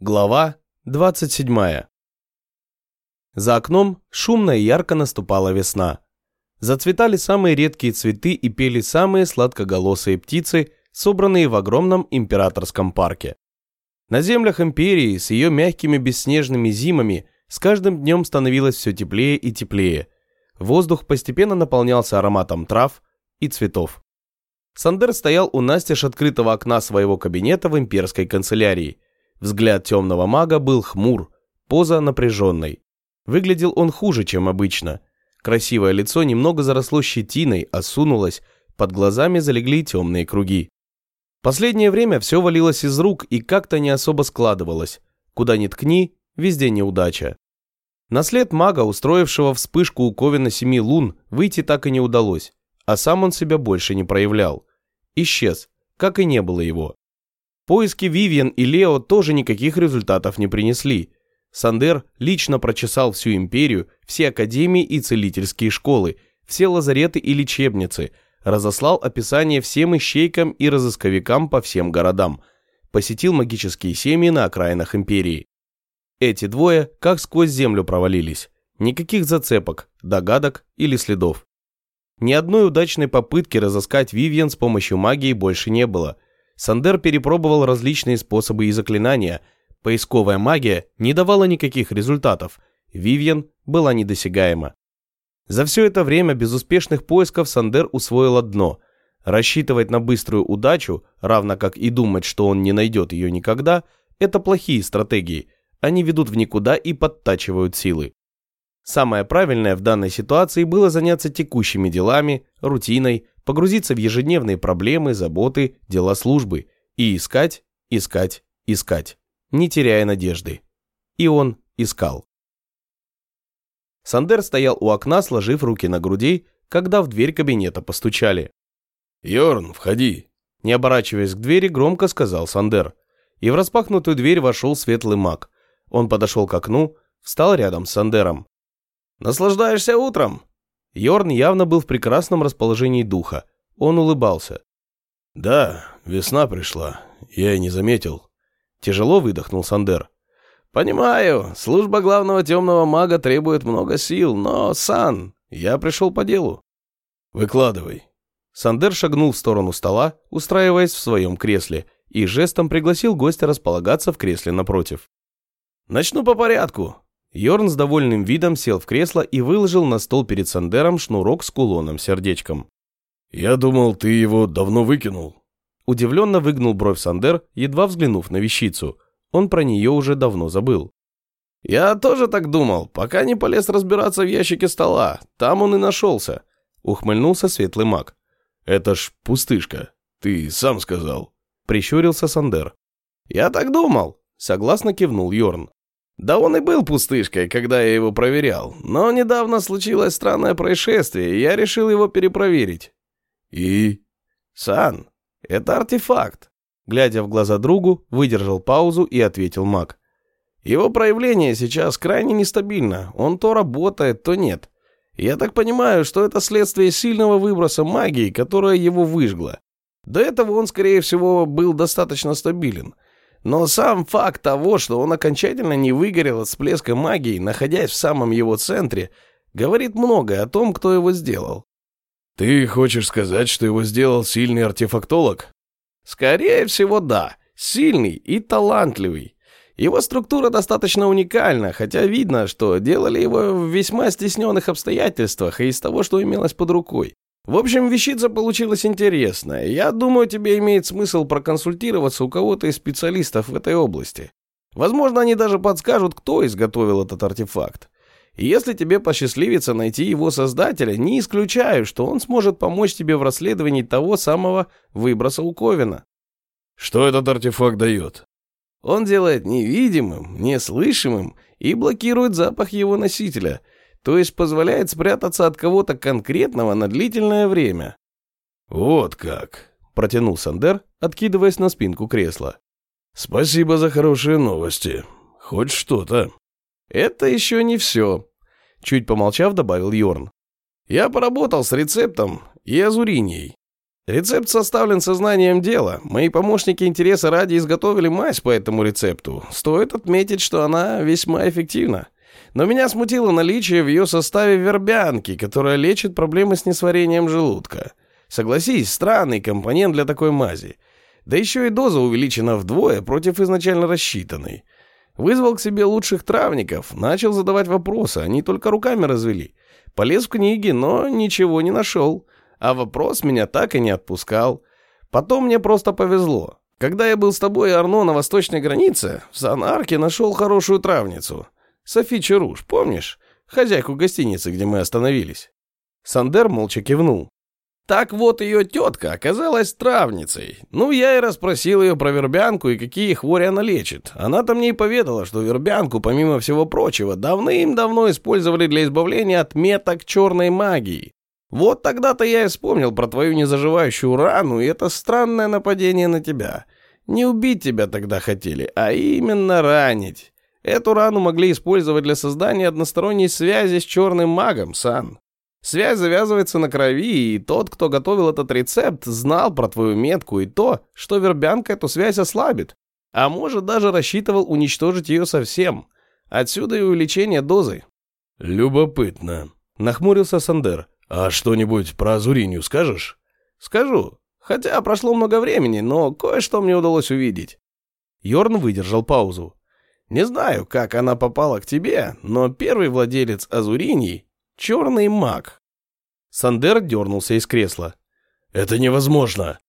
Глава 27. За окном шумно и ярко наступала весна. Зацветали самые редкие цветы и пели самые сладкоголосые птицы, собранные в огромном императорском парке. На землях империи с ее мягкими бесснежными зимами с каждым днем становилось все теплее и теплее. Воздух постепенно наполнялся ароматом трав и цветов. Сандер стоял у настежь открытого окна своего кабинета в имперской канцелярии – Взгляд темного мага был хмур, поза напряженной. Выглядел он хуже, чем обычно. Красивое лицо немного заросло щетиной, осунулось, под глазами залегли темные круги. Последнее время все валилось из рук и как-то не особо складывалось. Куда ни ткни, везде неудача. На след мага, устроившего вспышку у Ковина Семи Лун, выйти так и не удалось, а сам он себя больше не проявлял. Исчез, как и не было его. Поиски Вивиан и Лео тоже никаких результатов не принесли. Сандер лично прочесал всю империю, все академии и целительские школы, все лазареты и лечебницы, разослал описание всем ищейкам и разысковикам по всем городам, посетил магические семьи на окраинах империи. Эти двое как сквозь землю провалились. Никаких зацепок, догадок или следов. Ни одной удачной попытки разыскать Вивиан с помощью магии больше не было – Сандер перепробовал различные способы и заклинания. Поисковая магия не давала никаких результатов. Вивьен была недосягаема. За все это время безуспешных поисков Сандер усвоил одно. Рассчитывать на быструю удачу, равно как и думать, что он не найдет ее никогда, это плохие стратегии. Они ведут в никуда и подтачивают силы. Самое правильное в данной ситуации было заняться текущими делами, рутиной, погрузиться в ежедневные проблемы, заботы, дела службы и искать, искать, искать, не теряя надежды. И он искал. Сандер стоял у окна, сложив руки на груди, когда в дверь кабинета постучали. «Йорн, входи!» Не оборачиваясь к двери, громко сказал Сандер. И в распахнутую дверь вошел светлый маг. Он подошел к окну, встал рядом с Сандером. «Наслаждаешься утром?» Йорн явно был в прекрасном расположении духа. Он улыбался. «Да, весна пришла. Я и не заметил». Тяжело выдохнул Сандер. «Понимаю, служба главного темного мага требует много сил, но, Сан, я пришел по делу». «Выкладывай». Сандер шагнул в сторону стола, устраиваясь в своем кресле, и жестом пригласил гостя располагаться в кресле напротив. «Начну по порядку. Йорн с довольным видом сел в кресло и выложил на стол перед Сандером шнурок с кулоном-сердечком. «Я думал, ты его давно выкинул». Удивленно выгнул бровь Сандер, едва взглянув на вещицу. Он про нее уже давно забыл. «Я тоже так думал, пока не полез разбираться в ящике стола. Там он и нашелся», — ухмыльнулся светлый маг. «Это ж пустышка. Ты сам сказал», — прищурился Сандер. «Я так думал», — согласно кивнул Йорн. Да он и был пустышкой, когда я его проверял. Но недавно случилось странное происшествие, и я решил его перепроверить. И? Сан, это артефакт. Глядя в глаза другу, выдержал паузу и ответил маг. Его проявление сейчас крайне нестабильно. Он то работает, то нет. Я так понимаю, что это следствие сильного выброса магии, которая его выжгла. До этого он, скорее всего, был достаточно стабилен – но сам факт того, что он окончательно не выгорел от всплеска магии, находясь в самом его центре, говорит многое о том, кто его сделал. «Ты хочешь сказать, что его сделал сильный артефактолог?» «Скорее всего, да. Сильный и талантливый. Его структура достаточно уникальна, хотя видно, что делали его в весьма стесненных обстоятельствах и из того, что имелось под рукой. В общем, вещица получилась интересная. Я думаю, тебе имеет смысл проконсультироваться у кого-то из специалистов в этой области. Возможно, они даже подскажут, кто изготовил этот артефакт. И если тебе посчастливится найти его создателя, не исключаю, что он сможет помочь тебе в расследовании того самого выброса у Ковина. Что этот артефакт дает? Он делает невидимым, неслышимым и блокирует запах его носителя – то есть позволяет спрятаться от кого-то конкретного на длительное время. «Вот как», — протянул Сандер, откидываясь на спинку кресла. «Спасибо за хорошие новости. Хоть что-то». «Это еще не все», — чуть помолчав, добавил Йорн. «Я поработал с рецептом и азуринией. Рецепт составлен сознанием дела. Мои помощники интереса ради изготовили мазь по этому рецепту. Стоит отметить, что она весьма эффективна. Но меня смутило наличие в ее составе вербянки, которая лечит проблемы с несварением желудка. Согласись, странный компонент для такой мази. Да еще и доза увеличена вдвое против изначально рассчитанной. Вызвал к себе лучших травников, начал задавать вопросы, они только руками развели. Полез в книги, но ничего не нашел. А вопрос меня так и не отпускал. Потом мне просто повезло. Когда я был с тобой Арно на восточной границе, в Сан-Арке нашел хорошую травницу. Софи Чаруш, помнишь? Хозяйку гостиницы, где мы остановились. Сандер молча кивнул. Так вот ее тетка оказалась травницей. Ну, я и расспросил ее про вербянку и какие хвори она лечит. Она-то мне и поведала, что вербянку, помимо всего прочего, давным-давно использовали для избавления от меток черной магии. Вот тогда-то я и вспомнил про твою незаживающую рану и это странное нападение на тебя. Не убить тебя тогда хотели, а именно ранить. Эту рану могли использовать для создания односторонней связи с черным магом, Сан. Связь завязывается на крови, и тот, кто готовил этот рецепт, знал про твою метку и то, что вербянка эту связь ослабит. А может, даже рассчитывал уничтожить ее совсем. Отсюда и увеличение дозы. «Любопытно», — нахмурился Сандер. «А что-нибудь про Азуринью скажешь?» «Скажу. Хотя прошло много времени, но кое-что мне удалось увидеть». Йорн выдержал паузу. «Не знаю, как она попала к тебе, но первый владелец Азуриньи Черный маг. Сандер дернулся из кресла. Это невозможно.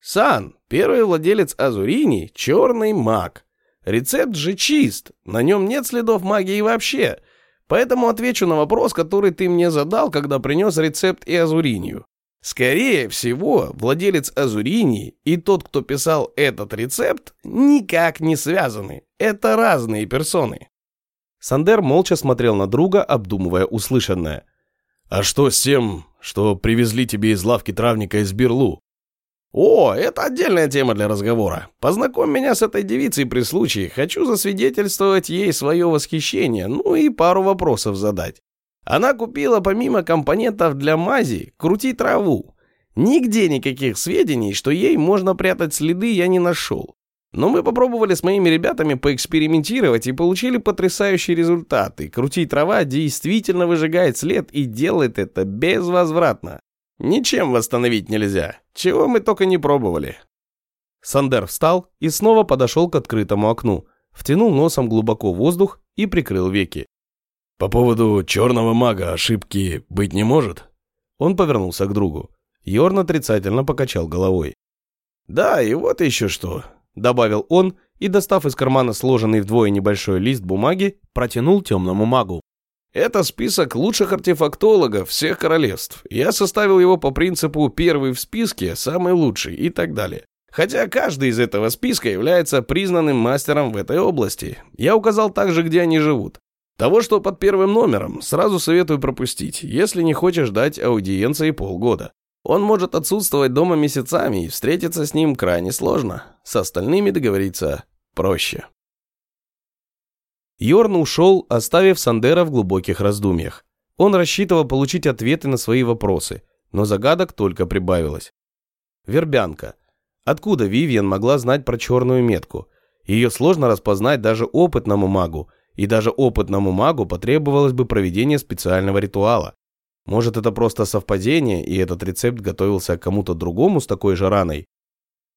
Сан, первый владелец Азурини, черный маг. Рецепт же чист, на нем нет следов магии вообще. Поэтому отвечу на вопрос, который ты мне задал, когда принес рецепт и Азуринию. Скорее всего, владелец Азурини и тот, кто писал этот рецепт, никак не связаны. Это разные персоны. Сандер молча смотрел на друга, обдумывая услышанное. «А что с тем, что привезли тебе из лавки травника из Бирлу?» «О, это отдельная тема для разговора. Познакомь меня с этой девицей при случае. Хочу засвидетельствовать ей свое восхищение, ну и пару вопросов задать. Она купила помимо компонентов для мази крути траву. Нигде никаких сведений, что ей можно прятать следы, я не нашел. Но мы попробовали с моими ребятами поэкспериментировать и получили потрясающие результаты. Крутить трава действительно выжигает след и делает это безвозвратно. Ничем восстановить нельзя. Чего мы только не пробовали. Сандер встал и снова подошел к открытому окну, втянул носом глубоко воздух и прикрыл веки. «По поводу черного мага ошибки быть не может?» Он повернулся к другу. Йорн отрицательно покачал головой. «Да, и вот еще что добавил он и, достав из кармана сложенный вдвое небольшой лист бумаги, протянул темному магу. Это список лучших артефактологов всех королевств. Я составил его по принципу «первый в списке, самый лучший» и так далее. Хотя каждый из этого списка является признанным мастером в этой области. Я указал также, где они живут. Того, что под первым номером, сразу советую пропустить, если не хочешь дать аудиенции полгода. Он может отсутствовать дома месяцами, и встретиться с ним крайне сложно. С остальными договориться проще. Йорн ушел, оставив Сандера в глубоких раздумьях. Он рассчитывал получить ответы на свои вопросы, но загадок только прибавилось. Вербянка. Откуда Вивиан могла знать про черную метку? Ее сложно распознать даже опытному магу, и даже опытному магу потребовалось бы проведение специального ритуала. Может, это просто совпадение, и этот рецепт готовился к кому-то другому с такой же раной?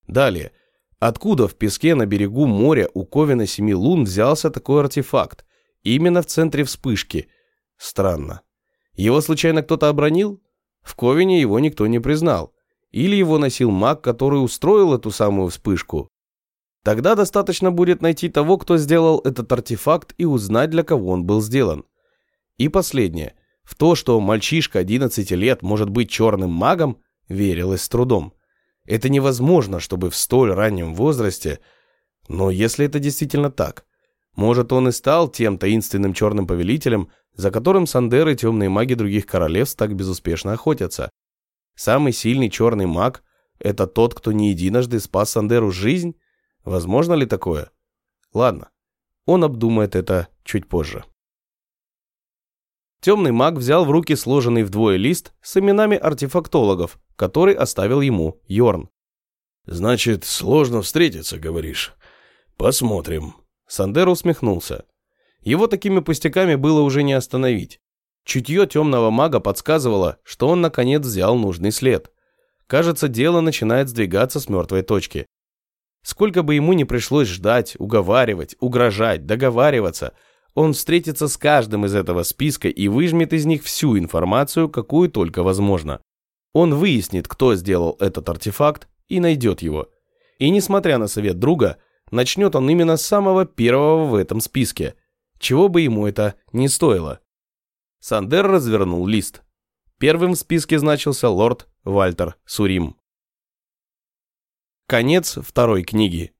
Далее. Откуда в песке на берегу моря у Ковина Семи Лун взялся такой артефакт? Именно в центре вспышки. Странно. Его случайно кто-то обронил? В Ковине его никто не признал. Или его носил маг, который устроил эту самую вспышку? Тогда достаточно будет найти того, кто сделал этот артефакт и узнать, для кого он был сделан. И последнее. В то, что мальчишка 11 лет может быть черным магом, верилось с трудом. Это невозможно, чтобы в столь раннем возрасте... Но если это действительно так, может он и стал тем таинственным черным повелителем, за которым Сандеры и темные маги других королевств так безуспешно охотятся. Самый сильный черный маг – это тот, кто не единожды спас Сандеру жизнь? Возможно ли такое? Ладно, он обдумает это чуть позже. Темный маг взял в руки сложенный вдвое лист с именами артефактологов, который оставил ему Йорн. «Значит, сложно встретиться, говоришь? Посмотрим». Сандер усмехнулся. Его такими пустяками было уже не остановить. Чутье темного мага подсказывало, что он наконец взял нужный след. Кажется, дело начинает сдвигаться с мертвой точки. Сколько бы ему ни пришлось ждать, уговаривать, угрожать, договариваться, он встретится с каждым из этого списка и выжмет из них всю информацию, какую только возможно. Он выяснит, кто сделал этот артефакт, и найдет его. И несмотря на совет друга, начнет он именно с самого первого в этом списке, чего бы ему это не стоило. Сандер развернул лист. Первым в списке значился лорд Вальтер Сурим. Конец второй книги.